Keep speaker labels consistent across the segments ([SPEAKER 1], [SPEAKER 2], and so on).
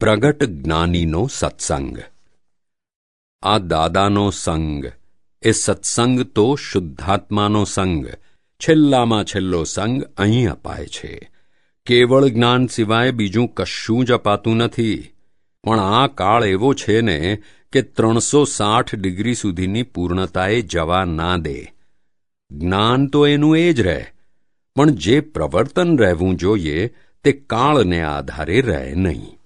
[SPEAKER 1] પ્રગટ જ્ઞાનીનો સત્સંગ. આ દાદાનો સંગ, એ સત્સંગ તો શુદ્ધાત્માનો સંગ, છેલ્લામાં છેલ્લો સંગ અહીં અપાય છે. કેવળ જ્ઞાન સિવાય બીજું કશું જ અપાતું નથી. પણ આ કાળ એવો છે ને કે ત્રણસો સાઠ ડિગ્રી સુધીની પૂર્ણતાએ જવા ના દે. જ્ઞાન તો એનું એ જ રહે. પણ જે પ્રવર્તન રહેવું જોઈએ તે કાળને આધારે રહે નહીં.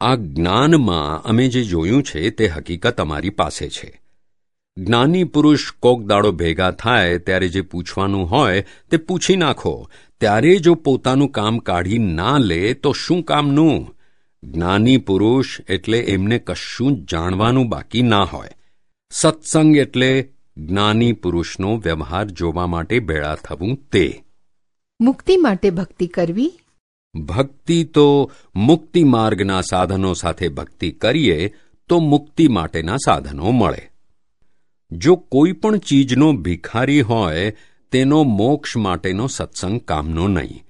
[SPEAKER 1] આ જ્ઞાનમાં અમે જે જોયું છે તે હકીકત અમારી પાસે છે. જ્ઞાની પુરુષ કોક દાડો ભેગા થાય ત્યારે જે પૂછવાનું હોય તે પૂછી નાખો. ત્યારે જો પોતાનું કામ કાઢી ના લે તો શું કામનું? જ્ઞાની પુરુષ એટલે એમને કશું જાણવાનું બાકી ના હોય. સત્સંગ એટલે જ્ઞાની પુરુષનો વ્યવહાર જોવા માટે ભેળા થવું તે.
[SPEAKER 2] મુક્તિ માટે ભક્તિ કરવી
[SPEAKER 1] ભક્તિ તો મુક્તિ માર્ગના સાધનો સાથે ભક્તિ કરીએ તો મુક્તિ માટેના સાધનો મળે. જો કોઈ પણ ચીજનો ભિખારી હોય, તેનો મોક્ષ માટેનો સત્સંગ કામનો નહીં.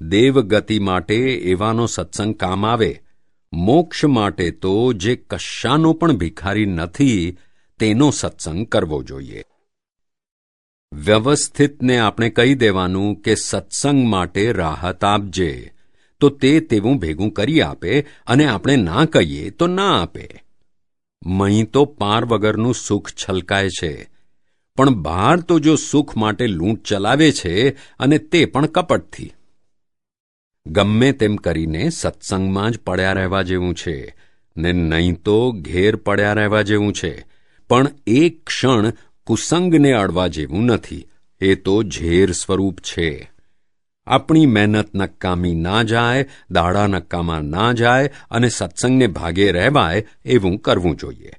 [SPEAKER 1] દેવગતિ માટે એવાનો સત્સંગ કામ આવે. મોક્ષ માટે તો જે કશાનો પણ ભિખારી નથી, તેનો સત્સંગ કરવો જોઈએ. વ્યવસ્થિતને આપણે કહી દેવાનું કે સત્સંગ માટે રાહત આપજે. તો તે તેવું ભેગું કરી આપે અને આપણે ના કહીએ તો ના આપે. મહી તો પાર વગરનું સુખ છલકાય છે. પણ બહાર તો જો સુખ માટે લૂંટ ચલાવે છે અને તે પણ કપટથી. ગમે તેમ કરીને સત્સંગમાં જ પડ્યા રહેવા જેવું છે ને નહીં તો ઘેર પડ્યા રહેવા જેવું છે. પણ એક ક્ષણ કુસંગને અડવા જેવું નથી. એ તો ઝેર સ્વરૂપ છે. આપણી મહેનત નકામી ના જાય, દાડા નકામા ના જાય અને સત્સંગને ભાગે રહેવાય એવું કરવું જોઈએ.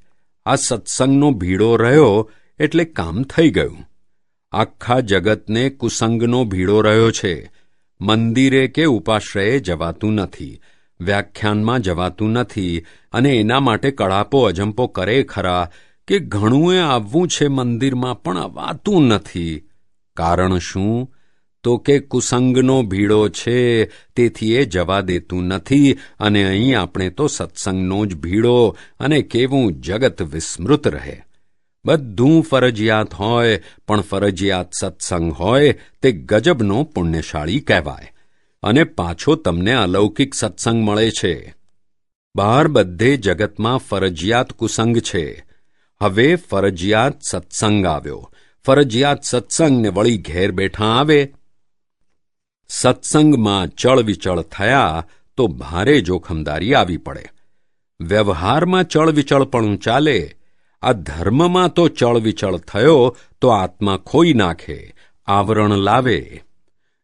[SPEAKER 1] આ સત્સંગનો ભીડો રહ્યો એટલે કામ થઈ ગયું. આખા જગતને કુસંગનો ભીડો રહ્યો છે. મંદિરે કે ઉપાશ્રયે જવાતું નથી. વ્યાખ્યાનમાં જવાતું નથી અને એના માટે કળાપો અજંપો કરે ખરા કે ઘણુંએ આવવું છે મંદિરમાં પણ અવાતું નથી. કારણ શું? તો કે કુસંગનો ભીડો છે, તેથી એ જવા દેતું નથી, અને અહીં આપણે તો સત્સંગનો જ ભીડો, અને કેવું જગત વિસ્મૃત રહે. બધું ફરજિયાત હોય, પણ ફરજિયાત સત્સંગ હોય, તે ગજબનો પુણ્યશાળી કહેવાય. અને પાછો તમને અલૌકિક સત્સંગ મળે છે. બહાર બધે જગતમાં ફરજિયાત કુસંગ છે. હવે ફરજિયાત સત્સંગ આવ્યો. ફરજિયાત સત્સંગને વળી ઘેર બેઠા આવે સત્સંગમાં ચળવિચળ થયા તો ભારે જોખમદારી આવી પડે. વ્યવહારમાં ચળવિચળપણું ચાલે. આ ધર્મમાં તો ચળવિચળ થયો તો આત્મા ખોઈ નાખે, આવરણ લાવે.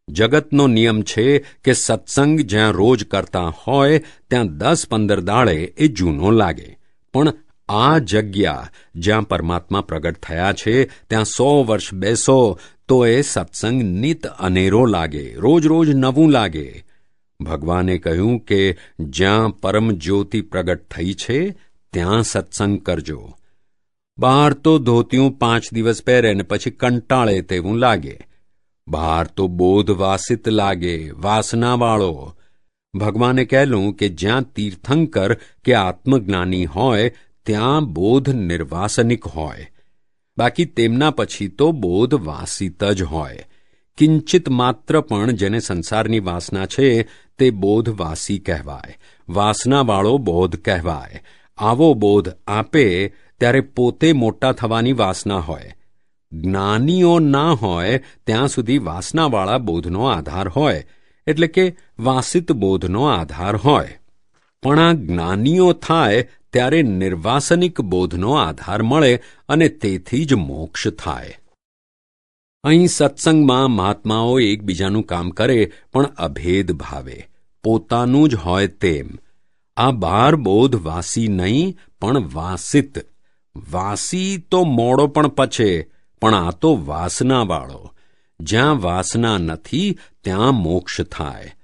[SPEAKER 1] જગતનો નિયમ છે કે સત્સંગ જ્યાં રોજ કરતા હોય, ત્યાં દસ પંદર દાળે એ જૂનો લાગે. પણ આ જગ્યા જ્યાં પરમાત્મા પ્રગટ થયા છે, ત્યાં સો વર્ષ બેસો તો એ સત્સંગ નિત અનેરો લાગે રોજ રોજ નવું લાગે. ભગવાને કહ્યું કે, જ્યાં પરમ જ્યોતિ પ્રગટ થઈ છે, ત્યાં સત્સંગ કરજો. બહાર તો ધોતિયું પાંચ દિવસ પહેરે ને પછી કંટાળે તેવું લાગે. બહાર તો બોધ વાસિત લાગે, વાસનાવાળો. ભગવાને કહેલું કે, જ્યાં તીર્થંકર કે આત્મજ્ઞાની હોય, ત્યાં બોધ નિર્વાસનિક હોય. બાકી તેમના પછી તો બોધ વાસિત જ હોય. કિંચિત માત્ર પણ જેને સંસારની વાસના છે, તે બોધ વાસી કહેવાય. વાસનાવાળો બોધ કહેવાય. આવો બોધ આપે ત્યારે પોતે મોટા થવાની વાસના હોય. જ્ઞાનીઓ ના હોય, ત્યાં સુધી વાસનાવાળા બોધનો આધાર હોય. એટલે કે વાસિત બોધનો આધાર હોય. પણ આ જ્ઞાનીઓ થાય ત્યારે નિર્વાસનિક બોધનો આધાર મળે અને તેથી જ મોક્ષ થાય. અહીં સત્સંગમાં મહાત્માઓ એકબીજાનું કામ કરે, પણ અભેદ ભાવે. પોતાનું જ હોય તેમ. આ બાર બોધ વાસી નહીં, પણ વાસિત. વાસી તો મોડો પણ પછે, પણ આ તો વાસનાવાળો. જ્યાં વાસના નથી, ત્યાં મોક્ષ થાય.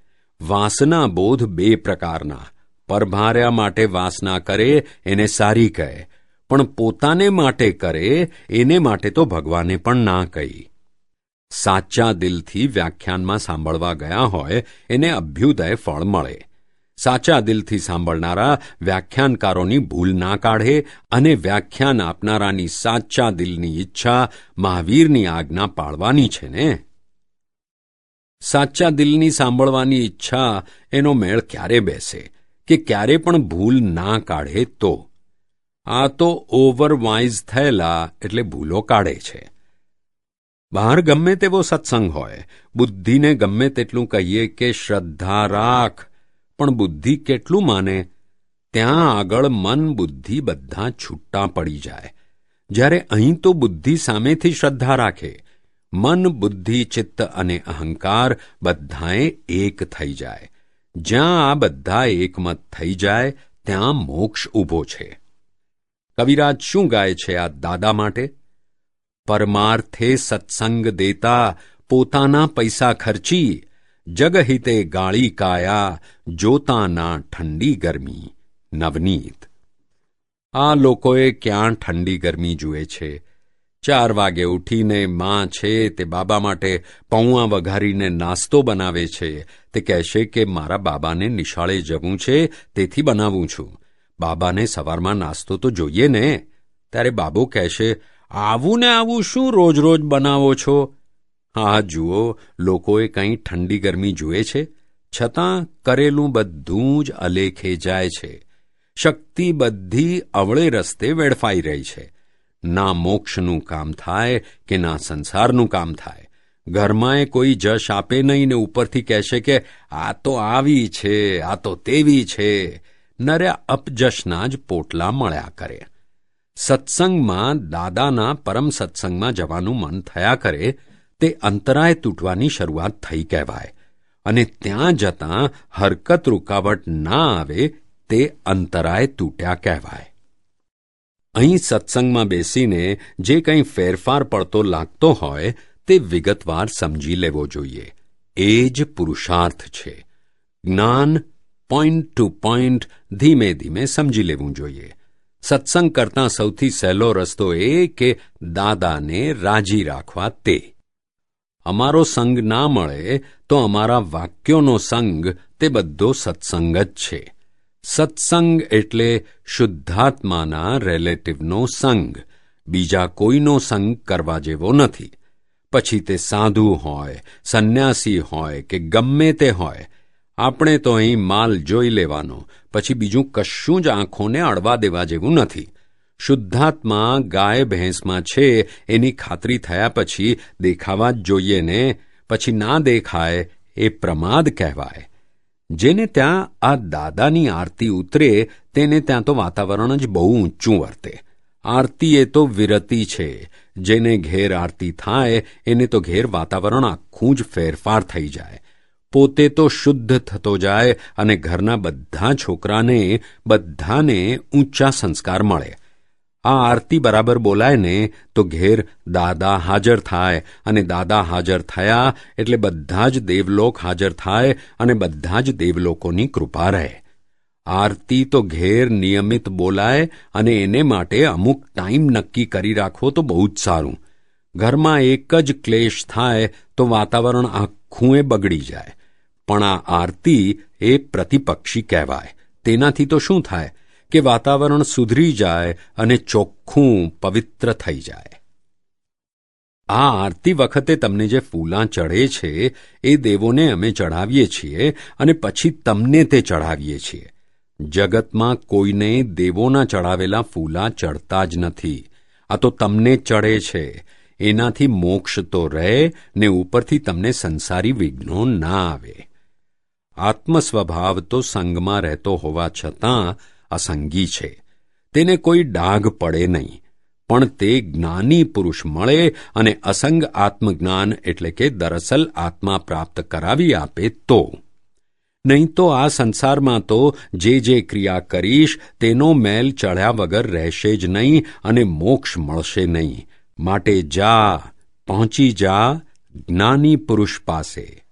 [SPEAKER 1] વાસના બોધ બે પ્રકારના. પરભાર્યા માટે વાસના કરે, એને સારી કહે. પણ પોતાને માટે કરે, એને માટે તો ભગવાને પણ ના કહી. સાચા દિલથી વ્યાખ્યાનમાં સાંભળવા ગયા હોય, એને અભ્યુદય ફળ મળે. સાચા દિલથી સાંભળનારા વ્યાખ્યાનકારોની ભૂલ ના કાઢે અને વ્યાખ્યાન આપનારાની સાચા દિલની ઈચ્છા મહાવીરની આજ્ઞા પાળવાની છે ને? સાચા દિલની સાંભળવાની ઈચ્છા એનો મેળ ક્યારે બેસે? કે ક્યારે પણ ભૂલ ના કાઢે તો. આ તો ઓવરવાઇઝ થયેલા એટલે ભૂલો કાઢે છે. બહાર ગમે તેવો સત્સંગ હોય, બુદ્ધિને ગમે તેટલું કહીએ કે શ્રદ્ધા રાખ, પણ બુદ્ધિ કેટલું માને? ત્યાં આગળ મન બુદ્ધિ બધા છૂટા પડી જાય. જ્યારે અહીં તો બુદ્ધિ સામેથી શ્રદ્ધા રાખે, મન બુદ્ધિ ચિત્ત અને અહંકાર બધાએ એક થઈ જાય. જ્યાં આ બધા એકમત થઈ જાય, ત્યાં મોક્ષ ઊભો છે. કવિરાજ શું ગાય છે આ દાદા માટે? પરમાર્થે સત્સંગ દેતા પોતાના પૈસા ખર્ચી, જગહિતે ગાળી કાયા, જોતાના ઠંડી ગરમી, નવનીત. આ લોકોએ ક્યાં ઠંડી ગરમી જુએ છે? ચાર વાગે ઉઠીને માં છે તે બાબા માટે પૌઆ વઘારીને નાસ્તો બનાવે છે. તે કહેશે કે મારા બાબાને નિશાળે જવું છે, તેથી બનાવું છું. બાબાને સવારમાં નાસ્તો તો જોઈએ ને? ત્યારે બાબો કહેશે, આવું ને આવું શું રોજ રોજ બનાવો છો? હા, જુઓ, લોકોએ કંઈ ઠંડી ગરમી જુએ છે. છતાં કરેલું બધું જ અલેખે જાય છે. શક્તિ બધી અવળે રસ્તે વેડફાઈ રહી છે. ના મોક્ષનું કામ થાય કે ના સંસારનું કામ થાય. ઘરમાં કોઈ જશ આપે નહીં ને ઉપરથી કહેશે કે, આ તો આવી છે, આ તો તેવી છે. નરે અપજશના જ પોટલા મળ્યા કરે. સત્સંગમાં દાદાના પરમ સત્સંગમાં જવાનું મન થયા કરે, તે અંતરાય તૂટવાની શરૂઆત થઈ કહેવાય. અને ત્યાં જતાં હરકત રૂકાવટ ના આવે, તે અંતરાય તૂટ્યા કહેવાય. અહીં સત્સંગમાં બેસીને જે કંઈ ફેરફાર પડતો લાગતો હોય તે વિગતવાર સમજી લેવો જોઈએ. એ જ પુરુષાર્થ છે. જ્ઞાન પોઈન્ટ ટુ પોઈન્ટ ધીમે ધીમે સમજી લેવું જોઈએ. સત્સંગ કરતાં સૌથી સહેલો રસ્તો એ કે દાદાને રાજી રાખવા તે. અમારો સંગ ના મળે તો અમારા વાક્યોનો સંગ તે બધો સત્સંગ જ છે. સત્સંગ એટલે શુદ્ધાત્માના રિલેટિવનો સંગ. બીજા કોઈનો સંગ કરવા જેવો નથી. પછી તે સાધુ હોય, સંન્યાસી હોય કે ગમે તે હોય. આપણે તો અહીં માલ જોઈ લેવાનો, પછી બીજું કશું જ આંખોને અડવા દેવા જેવું નથી. શુદ્ધાત્મા ગાય ભેંસમાં છે, એની ખાતરી થયા પછી દેખાવા જ જોઈએ ને, પછી ના દેખાય એ પ્રમાદ કહેવાય. જેને ત્યાં આ દાદાની આરતી ઉતરે, તેને ત્યાં તો વાતાવરણ જ બહુ ઊંચું વર્તે. આરતી એ તો વિરતી છે. જેને ઘેર આરતી થાય, એને તો ઘેર વાતાવરણ આખું જ ફેરફાર થઈ જાય. પોતે તો શુદ્ધ થતો જાય અને ઘરના બધા છોકરાને, બધાને ઊંચા સંસ્કાર મળે. આ આરતી બરાબર બોલાય ને તો ઘેર દાદા હાજર થાય અને દાદા હાજર થયા એટલે બધા જ દેવલોક હાજર થાય અને બધા જ દેવલોકોની કૃપા રહે. આરતી તો ઘેર નિયમિત બોલાય અને એને માટે અમુક ટાઈમ નક્કી કરી રાખવો તો બહુ જ સારું. ઘરમાં એક જ ક્લેશ થાય તો વાતાવરણ આખું એ બગડી જાય. પણ આ આરતી એ પ્રતિપક્ષી કહેવાય. તેનાથી તો શું થાય? કે વાતાવરણ સુધરી જાય અને ચોખ્ખું પવિત્ર થઈ જાય. આ આરતી વખતે તમને જે ફૂલાં ચઢે છે, એ દેવોને અમે ચઢાવીએ છીએ અને પછી તમને તે ચઢાવીએ છીએ. જગતમાં કોઈને દેવોના ચઢાવેલા ફૂલા ચડતા જ નથી. આ તો તમને ચડે છે. એનાથી મોક્ષ તો રહે ને ઉપરથી તમને સંસારી વિઘ્નો ના આવે. આત્મ સ્વભાવ તો સંગમાં રહેતો હોવા છતાં અસંગી છે. તેને કોઈ ડાઘ પડે નહીં. પણ તે જ્ઞાની પુરુષ મળે અને અસંગ આત્મજ્ઞાન એટલે કે દરસલ આત્મા પ્રાપ્ત કરાવી આપે તો. નહીં તો આ સંસારમાં તો જે જે ક્રિયા કરીશ, તેનો મેલ ચઢ્યા વગર રહેશે જ નહીં અને મોક્ષ મળશે નહીં. માટે જા, પહોંચી જા, જ્ઞાની પુરુષ પાસે.